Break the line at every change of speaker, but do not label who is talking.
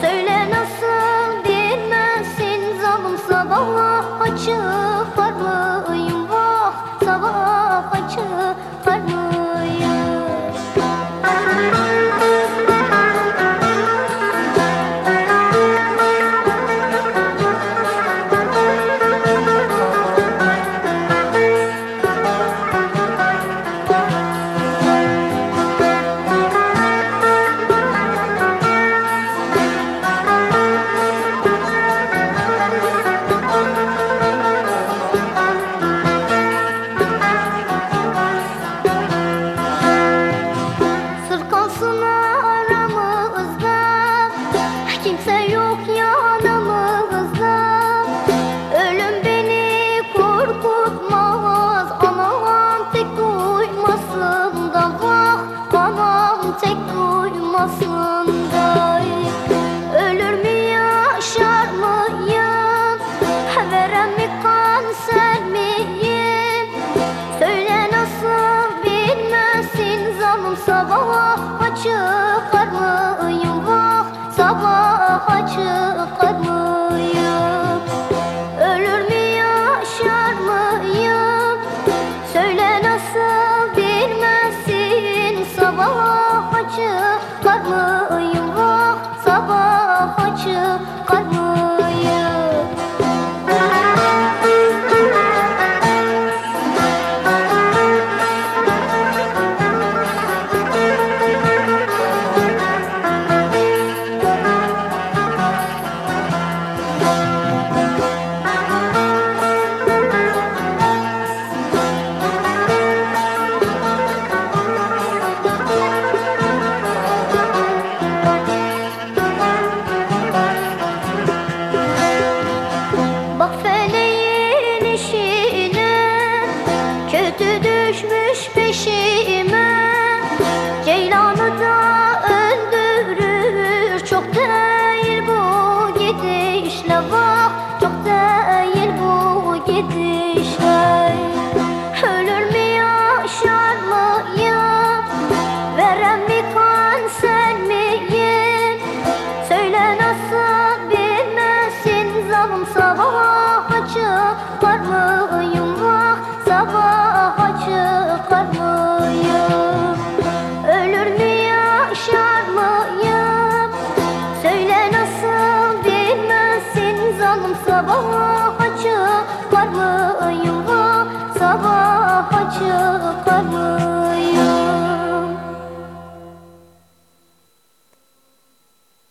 Söyle nasıl dinmezsin Zalım sabaha açık var mı? Chị. shine. açık